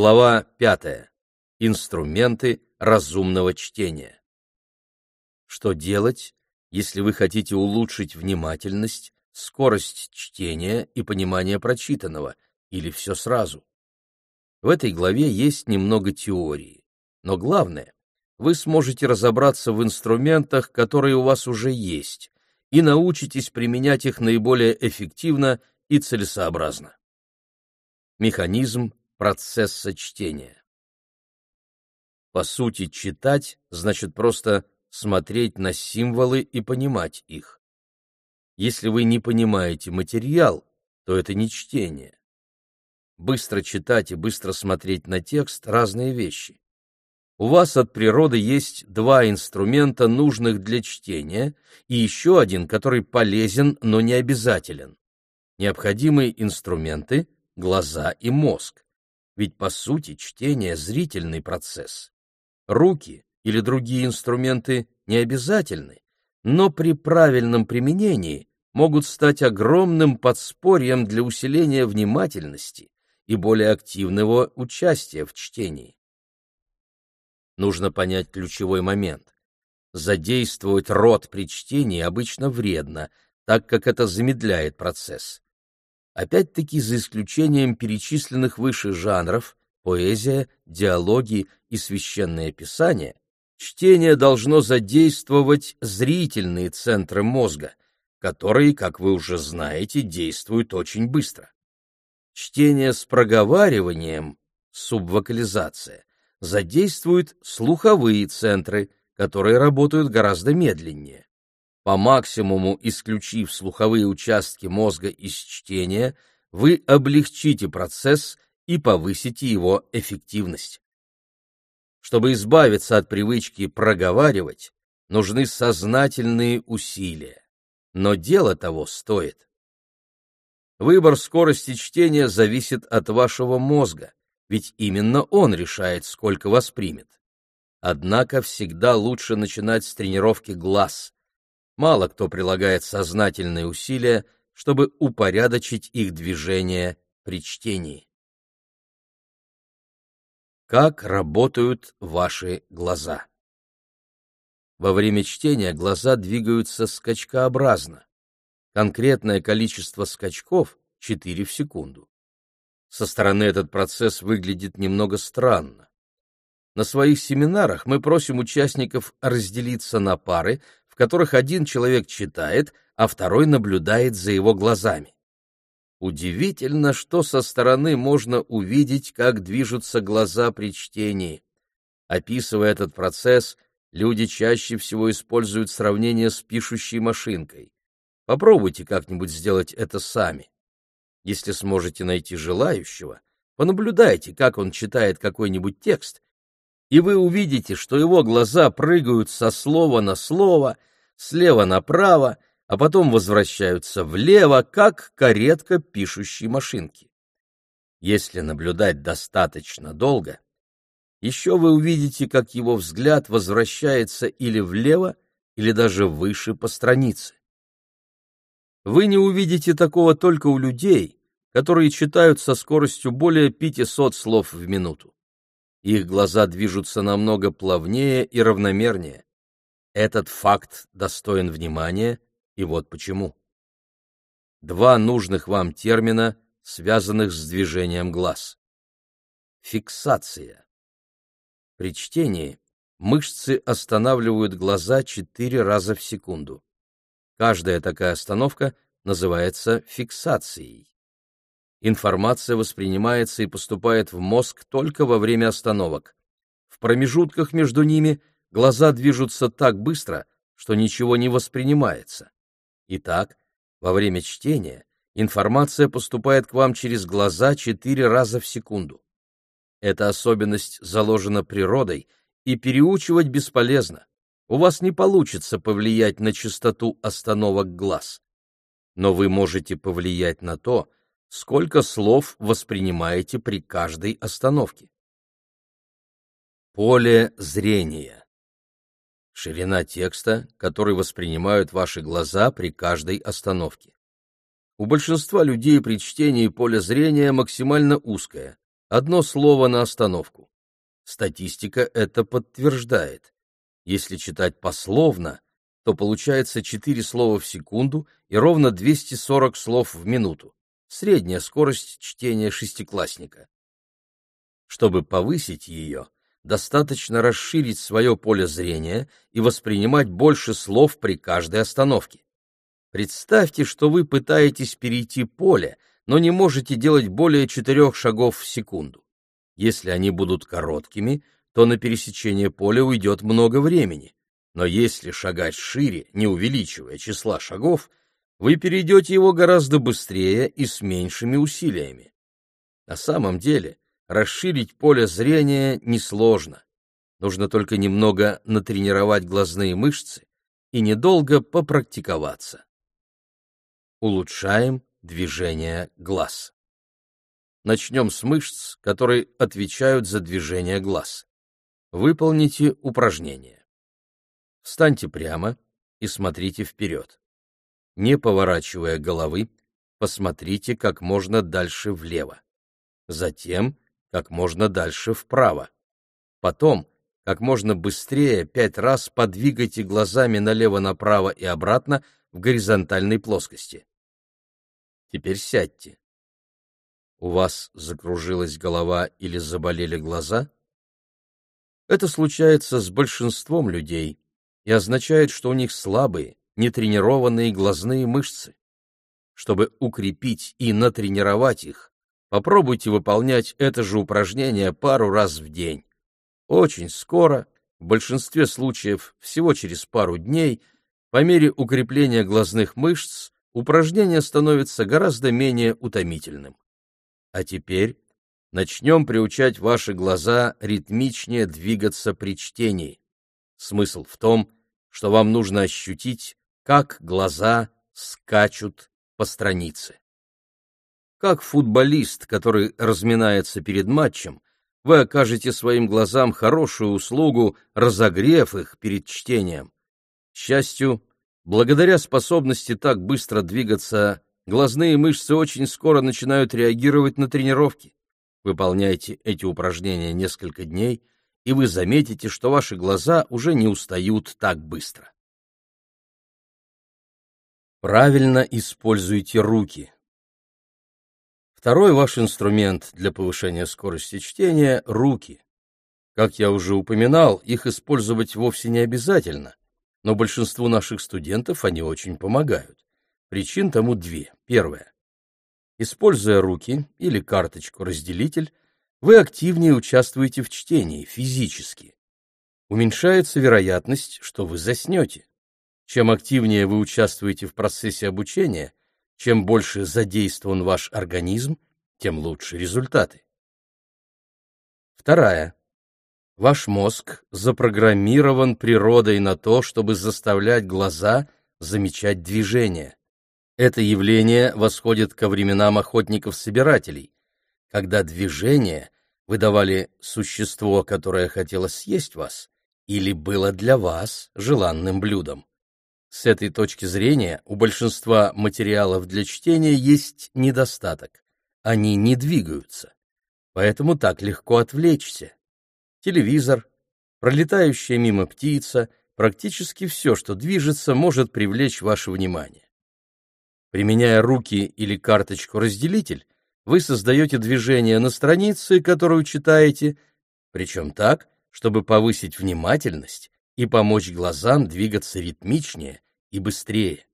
Глава 5. Инструменты разумного чтения. Что делать, если вы хотите улучшить внимательность, скорость чтения и понимание прочитанного, или все сразу? В этой главе есть немного теории, но главное, вы сможете разобраться в инструментах, которые у вас уже есть, и научитесь применять их наиболее эффективно и целесообразно. Механизм процесса чтения. По сути, читать значит просто смотреть на символы и понимать их. Если вы не понимаете материал, то это не чтение. Быстро читать и быстро смотреть на текст — разные вещи. У вас от природы есть два инструмента, нужных для чтения, и еще один, который полезен, но не обязателен. Необходимые инструменты — глаза и мозг. Ведь, по сути, чтение — зрительный процесс. Руки или другие инструменты не обязательны, но при правильном применении могут стать огромным подспорьем для усиления внимательности и более активного участия в чтении нужно понять ключевой момент. Задействовать рот при чтении обычно вредно, так как это замедляет процесс. Опять-таки за исключением перечисленных выше жанров поэзия, диалоги и священное писание, чтение должно задействовать зрительные центры мозга, которые, как вы уже знаете, действуют очень быстро. Чтение с проговариванием, субвокализация, задействует слуховые центры, которые работают гораздо медленнее. По максимуму исключив слуховые участки мозга из чтения, вы облегчите процесс и повысите его эффективность. Чтобы избавиться от привычки проговаривать, нужны сознательные усилия, но дело того стоит. Выбор скорости чтения зависит от вашего мозга ведь именно он решает, сколько воспримет. Однако всегда лучше начинать с тренировки глаз. Мало кто прилагает сознательные усилия, чтобы упорядочить их движение при чтении. Как работают ваши глаза? Во время чтения глаза двигаются скачкообразно. Конкретное количество скачков — 4 в секунду. Со стороны этот процесс выглядит немного странно. На своих семинарах мы просим участников разделиться на пары, которых один человек читает, а второй наблюдает за его глазами. Удивительно, что со стороны можно увидеть, как движутся глаза при чтении. Описывая этот процесс, люди чаще всего используют сравнение с пишущей машинкой. Попробуйте как-нибудь сделать это сами. Если сможете найти желающего, понаблюдайте, как он читает какой-нибудь текст, и вы увидите, что его глаза прыгают со слова на слово, слева направо, а потом возвращаются влево, как каретка пишущей машинки. Если наблюдать достаточно долго, еще вы увидите, как его взгляд возвращается или влево, или даже выше по странице. Вы не увидите такого только у людей, которые читают со скоростью более 500 слов в минуту. Их глаза движутся намного плавнее и равномернее. Этот факт достоин внимания, и вот почему. Два нужных вам термина, связанных с движением глаз. Фиксация. При чтении мышцы останавливают глаза четыре раза в секунду. Каждая такая остановка называется фиксацией. Информация воспринимается и поступает в мозг только во время остановок. В промежутках между ними глаза движутся так быстро, что ничего не воспринимается. Итак, во время чтения информация поступает к вам через глаза четыре раза в секунду. Эта особенность заложена природой, и переучивать бесполезно. У вас не получится повлиять на частоту остановок глаз. Но вы можете повлиять на то, сколько слов воспринимаете при каждой остановке. Поле зрения. Ширина текста, который воспринимают ваши глаза при каждой остановке. У большинства людей при чтении поле зрения максимально узкое, одно слово на остановку. Статистика это подтверждает. Если читать пословно, то получается 4 слова в секунду и ровно 240 слов в минуту. Средняя скорость чтения шестиклассника. Чтобы повысить ее, достаточно расширить свое поле зрения и воспринимать больше слов при каждой остановке. Представьте, что вы пытаетесь перейти поле, но не можете делать более четырех шагов в секунду. Если они будут короткими, то на пересечение поля уйдет много времени. Но если шагать шире, не увеличивая числа шагов, вы перейдете его гораздо быстрее и с меньшими усилиями. На самом деле, расширить поле зрения несложно. Нужно только немного натренировать глазные мышцы и недолго попрактиковаться. Улучшаем движение глаз. Начнем с мышц, которые отвечают за движение глаз. Выполните упражнение. Встаньте прямо и смотрите вперед. Не поворачивая головы, посмотрите как можно дальше влево. Затем как можно дальше вправо. Потом как можно быстрее пять раз подвигайте глазами налево-направо и обратно в горизонтальной плоскости. Теперь сядьте. У вас закружилась голова или заболели глаза? Это случается с большинством людей и означает, что у них слабые, нетренированные глазные мышцы. Чтобы укрепить и натренировать их, попробуйте выполнять это же упражнение пару раз в день. Очень скоро, в большинстве случаев всего через пару дней, по мере укрепления глазных мышц упражнение становится гораздо менее утомительным. А теперь начнем приучать ваши глаза ритмичнее двигаться при чтении. Смысл в том, что вам нужно ощутить, как глаза скачут по странице. Как футболист, который разминается перед матчем, вы окажете своим глазам хорошую услугу, разогрев их перед чтением. К счастью, Благодаря способности так быстро двигаться, глазные мышцы очень скоро начинают реагировать на тренировки. Выполняйте эти упражнения несколько дней, и вы заметите, что ваши глаза уже не устают так быстро. Правильно используйте руки. Второй ваш инструмент для повышения скорости чтения — руки. Как я уже упоминал, их использовать вовсе не обязательно — но большинству наших студентов они очень помогают. Причин тому две. Первая. Используя руки или карточку-разделитель, вы активнее участвуете в чтении физически. Уменьшается вероятность, что вы заснете. Чем активнее вы участвуете в процессе обучения, чем больше задействован ваш организм, тем лучше результаты. Вторая. Ваш мозг запрограммирован природой на то, чтобы заставлять глаза замечать движение. Это явление восходит ко временам охотников-собирателей, когда движение выдавали существо, которое хотело съесть вас, или было для вас желанным блюдом. С этой точки зрения у большинства материалов для чтения есть недостаток. Они не двигаются. Поэтому так легко отвлечься телевизор, пролетающая мимо птица, практически все, что движется, может привлечь ваше внимание. Применяя руки или карточку-разделитель, вы создаете движение на странице, которую читаете, причем так, чтобы повысить внимательность и помочь глазам двигаться ритмичнее и быстрее.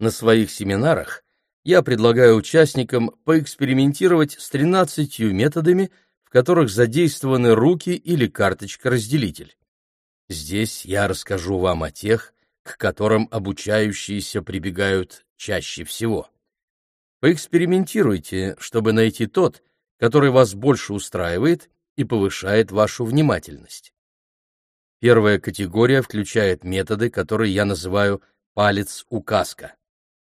На своих семинарах я предлагаю участникам поэкспериментировать с 13 методами, в которых задействованы руки или карточка-разделитель. Здесь я расскажу вам о тех, к которым обучающиеся прибегают чаще всего. Поэкспериментируйте, чтобы найти тот, который вас больше устраивает и повышает вашу внимательность. Первая категория включает методы, которые я называю палец-указка.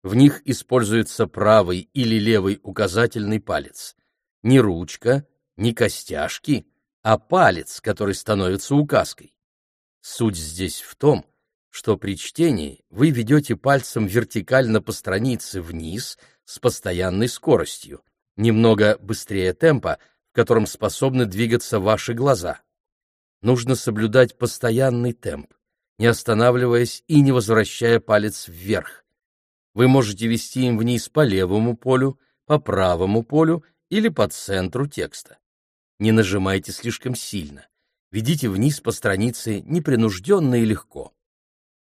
В них используется правый или левый указательный палец. Не ручка, не костяшки, а палец, который становится указкой. Суть здесь в том, что при чтении вы ведете пальцем вертикально по странице вниз с постоянной скоростью, немного быстрее темпа, в котором способны двигаться ваши глаза. Нужно соблюдать постоянный темп, не останавливаясь и не возвращая палец вверх. Вы можете вести им вниз по левому полю, по правому полю или по центру текста. Не нажимайте слишком сильно. Ведите вниз по странице непринужденно и легко.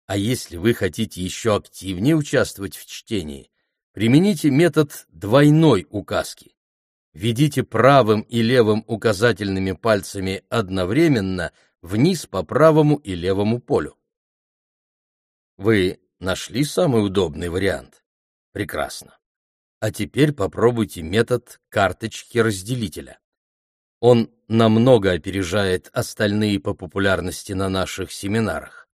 А если вы хотите еще активнее участвовать в чтении, примените метод двойной указки. Ведите правым и левым указательными пальцами одновременно вниз по правому и левому полю. Вы нашли самый удобный вариант? Прекрасно. А теперь попробуйте метод карточки разделителя. Он намного опережает остальные по популярности на наших семинарах.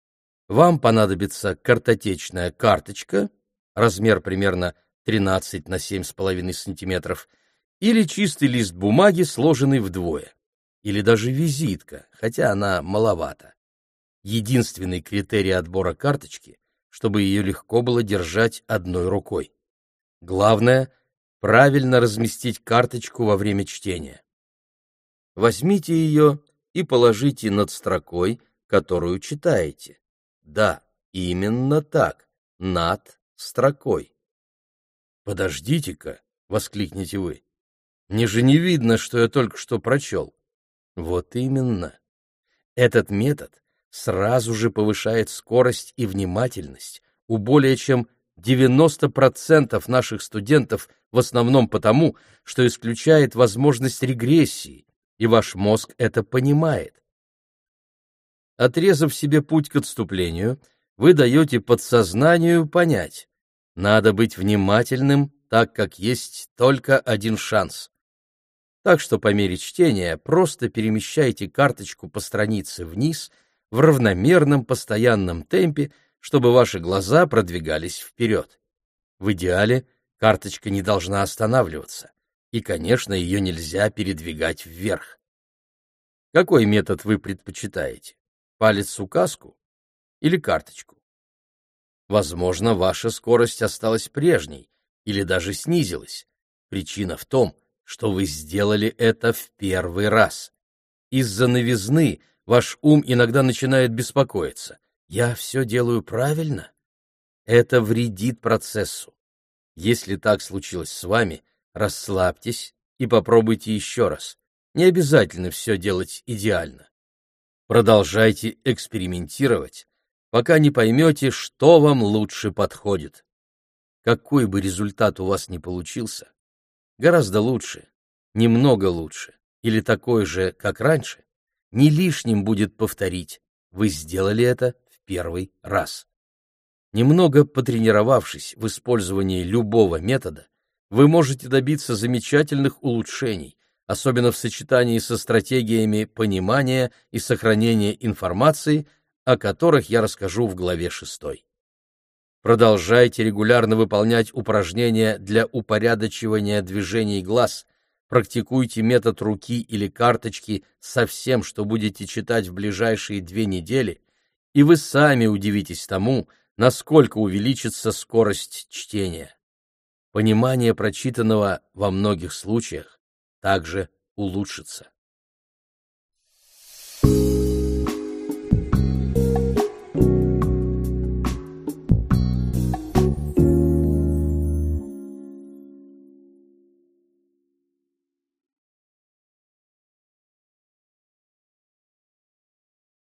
Вам понадобится картотечная карточка, размер примерно 13 на 7,5 см, или чистый лист бумаги, сложенный вдвое, или даже визитка, хотя она маловата. Единственный критерий отбора карточки, чтобы ее легко было держать одной рукой. Главное — правильно разместить карточку во время чтения. Возьмите ее и положите над строкой, которую читаете. Да, именно так, над строкой. «Подождите-ка!» — воскликнете вы. «Мне же не видно, что я только что прочел». Вот именно. Этот метод сразу же повышает скорость и внимательность у более чем 90% наших студентов в основном потому, что исключает возможность регрессии, и ваш мозг это понимает. Отрезав себе путь к отступлению, вы даете подсознанию понять, надо быть внимательным, так как есть только один шанс. Так что по мере чтения просто перемещайте карточку по странице вниз в равномерном постоянном темпе, чтобы ваши глаза продвигались вперед. В идеале карточка не должна останавливаться, и, конечно, ее нельзя передвигать вверх. Какой метод вы предпочитаете? Палец-указку или карточку? Возможно, ваша скорость осталась прежней или даже снизилась. Причина в том, что вы сделали это в первый раз. Из-за новизны ваш ум иногда начинает беспокоиться. Я все делаю правильно? Это вредит процессу. Если так случилось с вами, расслабьтесь и попробуйте еще раз. Не обязательно все делать идеально. Продолжайте экспериментировать, пока не поймете, что вам лучше подходит. Какой бы результат у вас ни получился, гораздо лучше, немного лучше или такой же, как раньше, не лишним будет повторить, вы сделали это первый раз. Немного потренировавшись в использовании любого метода, вы можете добиться замечательных улучшений, особенно в сочетании со стратегиями понимания и сохранения информации, о которых я расскажу в главе 6. Продолжайте регулярно выполнять упражнения для упорядочивания движений глаз, практикуйте метод руки или карточки со всем, что будете читать в ближайшие две недели, и вы сами удивитесь тому, насколько увеличится скорость чтения. Понимание прочитанного во многих случаях также улучшится.